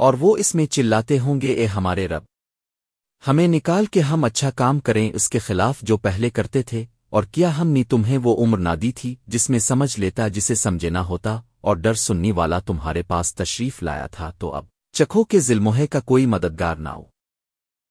اور وہ اس میں چلاتے ہوں گے، اے ہمارے رب۔ ہمیں نکال کے ہم اچھا کام کریں اس کے خلاف جو پہلے کرتے تھے، اور کیا ہم نے تمہیں وہ عمر نہ دی تھی جس میں سمجھ لیتا جسے سمجھے نہ ہوتا اور ڈر سننی والا تمہارے پاس تشریف لایا تھا تو اب چکھو کے ظلموہے کا کوئی مددگار نہ ہو۔